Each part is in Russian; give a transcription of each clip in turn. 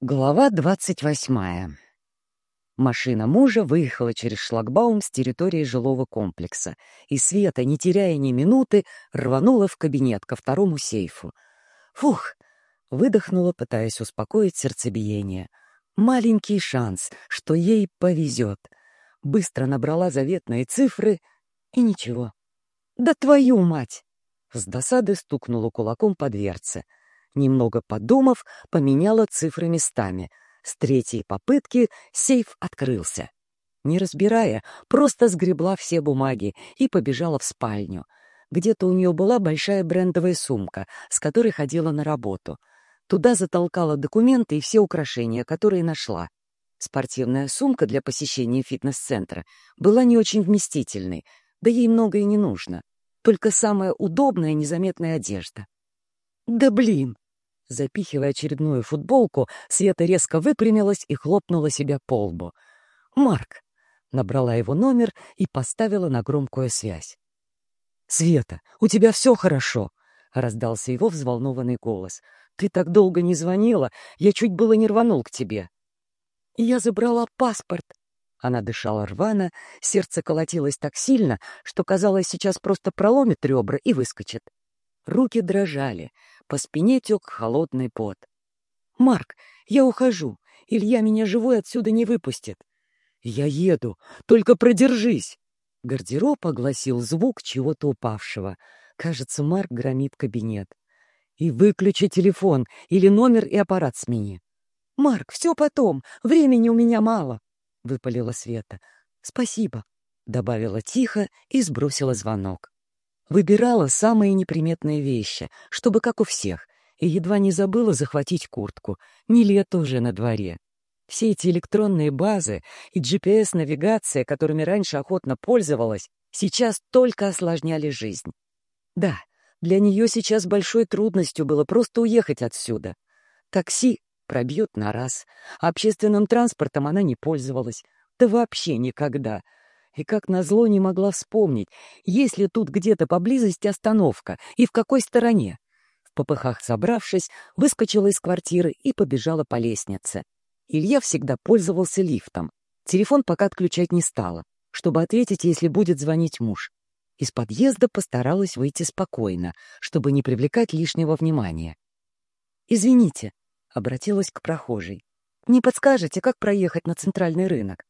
Глава двадцать восьмая. Машина мужа выехала через шлагбаум с территории жилого комплекса, и Света, не теряя ни минуты, рванула в кабинет ко второму сейфу. Фух! Выдохнула, пытаясь успокоить сердцебиение. Маленький шанс, что ей повезет. Быстро набрала заветные цифры, и ничего. «Да твою мать!» С досады стукнула кулаком по дверце — Немного подумав, поменяла цифры местами. С третьей попытки сейф открылся. Не разбирая, просто сгребла все бумаги и побежала в спальню. Где-то у нее была большая брендовая сумка, с которой ходила на работу. Туда затолкала документы и все украшения, которые нашла. Спортивная сумка для посещения фитнес-центра была не очень вместительной, да ей многое не нужно. Только самая удобная незаметная одежда. «Да блин!» Запихивая очередную футболку, Света резко выпрямилась и хлопнула себя по лбу. «Марк!» — набрала его номер и поставила на громкую связь. «Света, у тебя все хорошо!» — раздался его взволнованный голос. «Ты так долго не звонила, я чуть было не рванул к тебе». «Я забрала паспорт!» Она дышала рвано, сердце колотилось так сильно, что, казалось, сейчас просто проломит ребра и выскочит. Руки дрожали, по спине тек холодный пот. «Марк, я ухожу. Илья меня живой отсюда не выпустит». «Я еду. Только продержись!» Гардероб огласил звук чего-то упавшего. Кажется, Марк громит кабинет. «И выключи телефон, или номер и аппарат смени». «Марк, все потом. Времени у меня мало», — выпалила Света. «Спасибо», — добавила тихо и сбросила звонок. Выбирала самые неприметные вещи, чтобы как у всех, и едва не забыла захватить куртку. Не лето уже на дворе. Все эти электронные базы и GPS-навигация, которыми раньше охотно пользовалась, сейчас только осложняли жизнь. Да, для нее сейчас большой трудностью было просто уехать отсюда. Такси пробьют на раз, общественным транспортом она не пользовалась, да вообще никогда — и как назло не могла вспомнить, есть ли тут где-то поблизости остановка и в какой стороне. В попыхах собравшись, выскочила из квартиры и побежала по лестнице. Илья всегда пользовался лифтом. Телефон пока отключать не стала, чтобы ответить, если будет звонить муж. Из подъезда постаралась выйти спокойно, чтобы не привлекать лишнего внимания. «Извините», — обратилась к прохожей. «Не подскажете, как проехать на центральный рынок?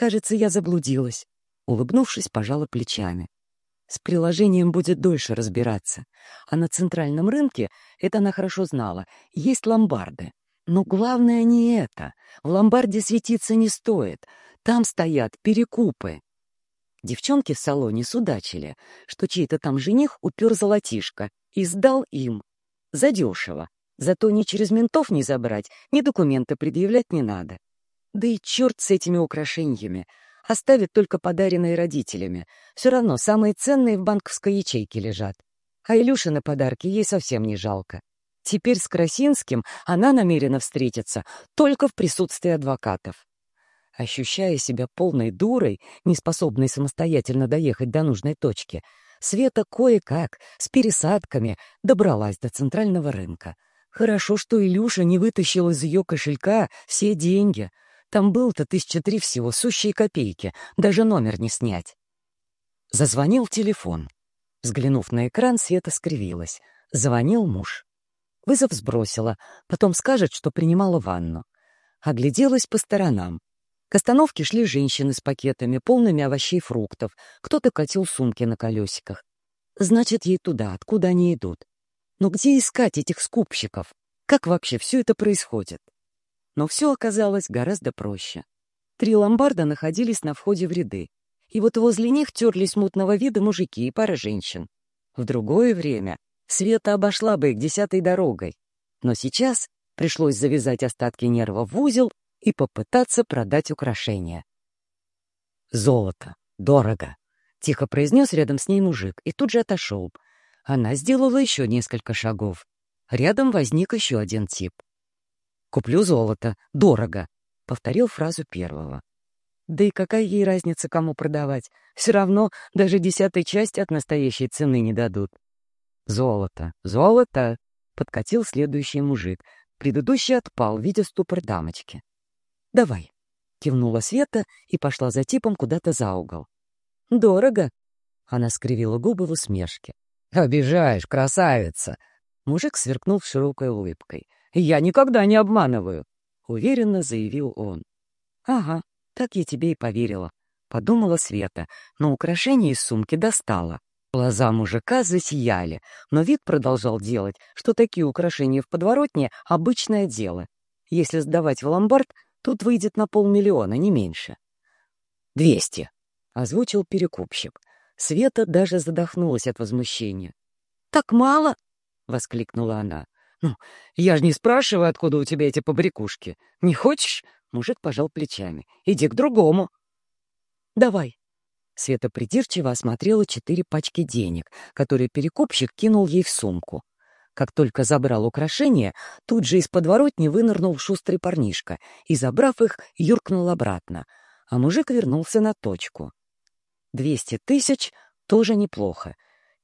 Кажется, я заблудилась. Улыбнувшись, пожала плечами. С приложением будет дольше разбираться. А на центральном рынке, это она хорошо знала, есть ломбарды. Но главное не это. В ломбарде светиться не стоит. Там стоят перекупы. Девчонки в салоне судачили, что чей-то там жених упер золотишко и сдал им. Задешево. Зато ни через ментов не забрать, ни документы предъявлять не надо. Да и черт с этими украшениями оставит только подаренные родителями. Все равно самые ценные в банковской ячейке лежат. А Илюшины подарки ей совсем не жалко. Теперь с Красинским она намерена встретиться только в присутствии адвокатов. Ощущая себя полной дурой, неспособной самостоятельно доехать до нужной точки, Света кое-как, с пересадками, добралась до центрального рынка. Хорошо, что Илюша не вытащил из ее кошелька все деньги — там был-то тысяча три всего, сущие копейки, даже номер не снять. Зазвонил телефон. Взглянув на экран, Света скривилась. Звонил муж. Вызов сбросила, потом скажет, что принимала ванну. Огляделась по сторонам. К остановке шли женщины с пакетами, полными овощей и фруктов. Кто-то катил сумки на колесиках. Значит, ей туда, откуда они идут. Но где искать этих скупщиков? Как вообще все это происходит? Но все оказалось гораздо проще. Три ломбарда находились на входе в ряды, и вот возле них терлись мутного вида мужики и пара женщин. В другое время Света обошла бы их десятой дорогой, но сейчас пришлось завязать остатки нервов в узел и попытаться продать украшения. «Золото. Дорого», — тихо произнес рядом с ней мужик и тут же отошел. Она сделала еще несколько шагов. Рядом возник еще один тип — «Куплю золото. Дорого», — повторил фразу первого. Да и какая ей разница, кому продавать? Все равно даже десятой части от настоящей цены не дадут. «Золото, золото!» — подкатил следующий мужик. Предыдущий отпал, видя ступор дамочки. «Давай», — кивнула Света и пошла за типом куда-то за угол. «Дорого», — она скривила губы в усмешке. «Обижаешь, красавица!» Мужик сверкнул широкой улыбкой. «Я никогда не обманываю», — уверенно заявил он. «Ага, так я тебе и поверила», — подумала Света, но украшение из сумки достала. Глаза мужика засияли, но вид продолжал делать, что такие украшения в подворотне — обычное дело. Если сдавать в ломбард, тут выйдет на полмиллиона, не меньше. «Двести», — озвучил перекупщик. Света даже задохнулась от возмущения. «Так мало?» — воскликнула она. «Ну, я же не спрашиваю, откуда у тебя эти побрякушки. Не хочешь?» — мужик пожал плечами. «Иди к другому». «Давай», Света придирчиво осмотрела четыре пачки денег, которые перекупщик кинул ей в сумку. Как только забрал украшения, тут же из подворотни вынырнул шустрый парнишка и, забрав их, юркнул обратно, а мужик вернулся на точку. Двести тысяч — тоже неплохо.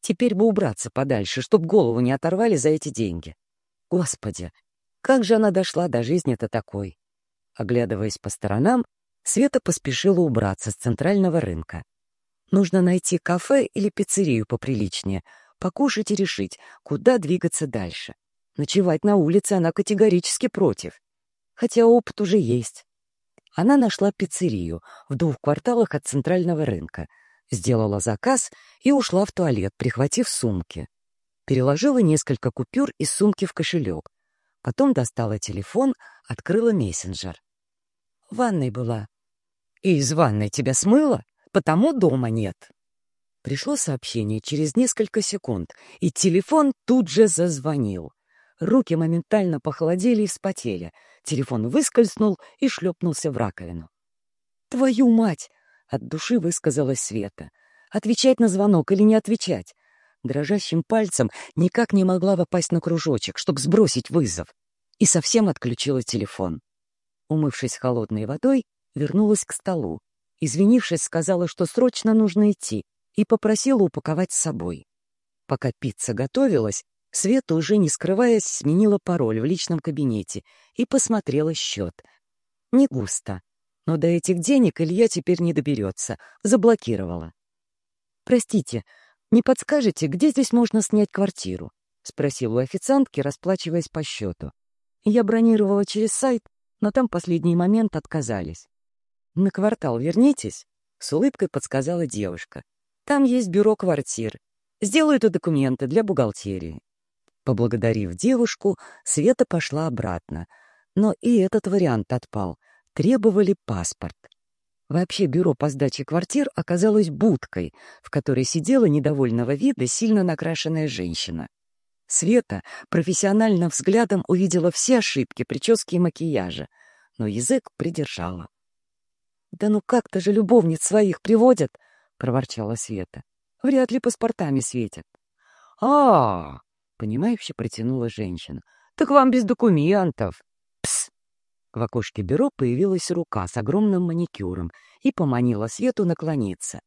Теперь бы убраться подальше, чтоб голову не оторвали за эти деньги. Господи, как же она дошла до жизни-то такой? Оглядываясь по сторонам, Света поспешила убраться с центрального рынка. Нужно найти кафе или пиццерию поприличнее, покушать и решить, куда двигаться дальше. Ночевать на улице она категорически против. Хотя опыт уже есть. Она нашла пиццерию в двух кварталах от центрального рынка, сделала заказ и ушла в туалет, прихватив сумки. Переложила несколько купюр из сумки в кошелек. Потом достала телефон, открыла мессенджер. В ванной была. «И из ванной тебя смыло?» потому дома нет. Пришло сообщение через несколько секунд, и телефон тут же зазвонил. Руки моментально похолодели и вспотели. Телефон выскользнул и шлепнулся в раковину. «Твою мать!» — от души высказалась Света. «Отвечать на звонок или не отвечать?» Дрожащим пальцем никак не могла попасть на кружочек, чтобы сбросить вызов. И совсем отключила телефон. Умывшись холодной водой, вернулась к столу. Извинившись, сказала, что срочно нужно идти, и попросила упаковать с собой. Пока пицца готовилась, Света, уже не скрываясь, сменила пароль в личном кабинете и посмотрела счет. Не густо, но до этих денег Илья теперь не доберется, заблокировала. «Простите, не подскажете, где здесь можно снять квартиру?» — спросила у официантки, расплачиваясь по счету. Я бронировала через сайт, но там последний момент отказались. «На квартал вернитесь», — с улыбкой подсказала девушка. «Там есть бюро квартир. Сделаю это документы для бухгалтерии». Поблагодарив девушку, Света пошла обратно. Но и этот вариант отпал. Требовали паспорт. Вообще бюро по сдаче квартир оказалось будкой, в которой сидела недовольного вида сильно накрашенная женщина. Света профессиональным взглядом увидела все ошибки прически и макияжа, но язык придержала. «Да ну как-то же любовниц своих приводят!» — проворчала Света. «Вряд ли паспортами светят». «А-а-а!» — понимающе протянула женщина. «Так вам без документов!» В окошке бюро появилась рука с огромным маникюром и поманила Свету наклониться.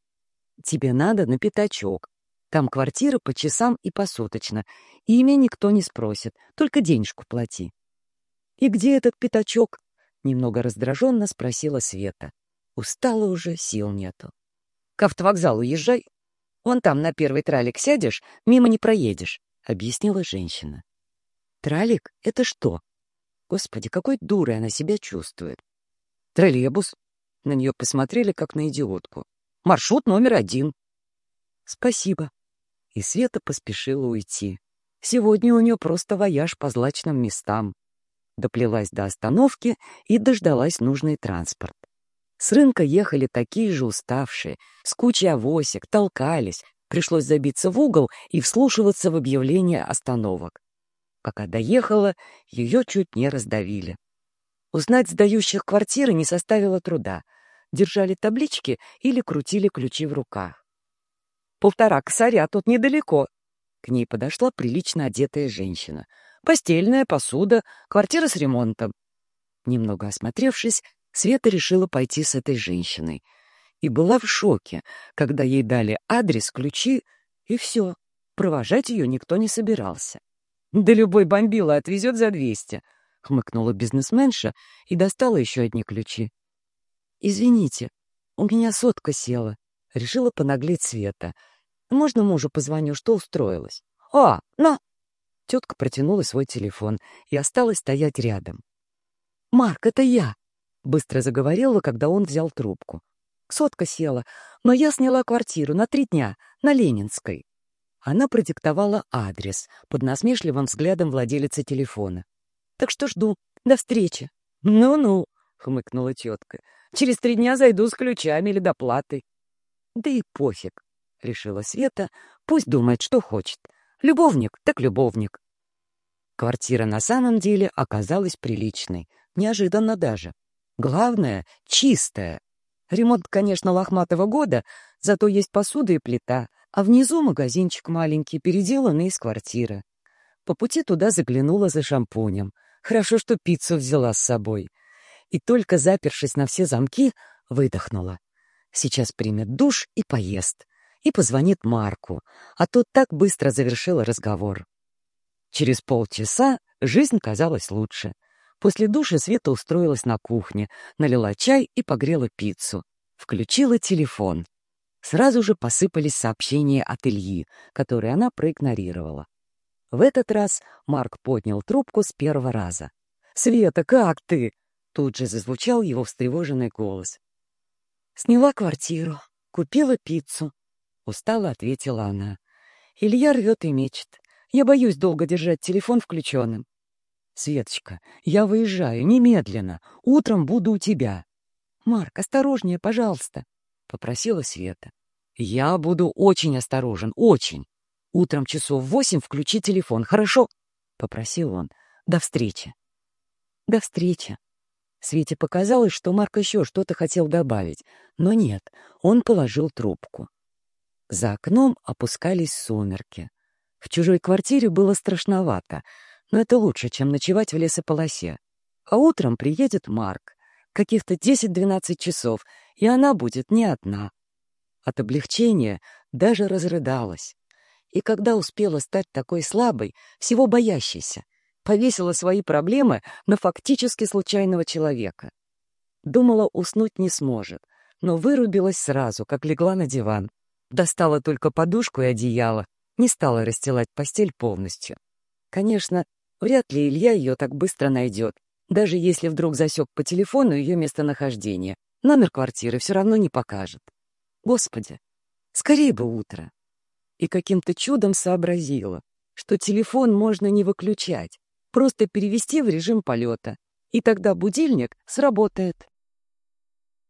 «Тебе надо на пятачок. Там квартира по часам и посуточно. Имя никто не спросит, только денежку плати». «И где этот пятачок?» — немного раздраженно спросила Света. Устала уже, сил нету. К автовокзалу езжай. Вон там на первый тралик сядешь, мимо не проедешь, — объяснила женщина. Тралик — это что? Господи, какой дурой она себя чувствует. Троллейбус. На нее посмотрели, как на идиотку. Маршрут номер один. Спасибо. И Света поспешила уйти. Сегодня у нее просто вояж по злачным местам. Доплелась до остановки и дождалась нужный транспорт. С рынка ехали такие же уставшие, с кучей авосик, толкались. Пришлось забиться в угол и вслушиваться в объявления остановок. Пока доехала, ее чуть не раздавили. Узнать сдающих квартиры не составило труда. Держали таблички или крутили ключи в руках. «Полтора косаря тут недалеко». К ней подошла прилично одетая женщина. «Постельная, посуда, квартира с ремонтом». Немного осмотревшись, Света решила пойти с этой женщиной. И была в шоке, когда ей дали адрес, ключи, и все. Провожать ее никто не собирался. Да любой бомбила отвезет за двести. — хмыкнула бизнесменша и достала еще одни ключи. «Извините, у меня сотка села». Решила понаглеть Света. «Можно мужу позвоню, что устроилась?» «А, на!» Тетка протянула свой телефон и осталась стоять рядом. «Марк, это я!» — быстро заговорила, когда он взял трубку. Сотка села, но я сняла квартиру на три дня, на Ленинской. Она продиктовала адрес под насмешливым взглядом владелицы телефона. «Так что жду. До встречи». «Ну-ну», — хмыкнула тетка. «Через три дня зайду с ключами или доплатой». «Да и пофиг», — решила Света. «Пусть думает, что хочет. Любовник, так любовник». Квартира на самом деле оказалась приличной, неожиданно даже. Главное — чистая. Ремонт, конечно, лохматого года, зато есть посуда и плита, а внизу магазинчик маленький, переделанный из квартиры. По пути туда заглянула за шампунем. Хорошо, что пиццу взяла с собой. И только запершись на все замки, выдохнула. Сейчас примет душ и поест. И позвонит Марку, а тот так быстро завершил разговор. Через полчаса жизнь казалась лучше — После душа Света устроилась на кухне, налила чай и погрела пиццу. Включила телефон. Сразу же посыпались сообщения от Ильи, которые она проигнорировала. В этот раз Марк поднял трубку с первого раза. «Света, как ты?» Тут же зазвучал его встревоженный голос. «Сняла квартиру, купила пиццу», — устало ответила она. Илья рвет и мечет. Я боюсь долго держать телефон включенным. «Светочка, я выезжаю немедленно. Утром буду у тебя». «Марк, осторожнее, пожалуйста», — попросила Света. «Я буду очень осторожен, очень. Утром часов восемь включи телефон, хорошо?» — попросил он. «До встречи». «До встречи». Свете показалось, что Марк еще что-то хотел добавить, но нет, он положил трубку. За окном опускались сумерки. В чужой квартире было страшновато — но это лучше, чем ночевать в лесополосе. А утром приедет Марк, каких-то 10-12 часов, и она будет не одна. От облегчения даже разрыдалась. И когда успела стать такой слабой, всего боящейся, повесила свои проблемы на фактически случайного человека. Думала, уснуть не сможет, но вырубилась сразу, как легла на диван. Достала только подушку и одеяло, не стала расстилать постель полностью. Конечно, Вряд ли Илья ее так быстро найдет, даже если вдруг засек по телефону ее местонахождение. Номер квартиры все равно не покажет. Господи, скорее бы утро. И каким-то чудом сообразила, что телефон можно не выключать, просто перевести в режим полета, и тогда будильник сработает.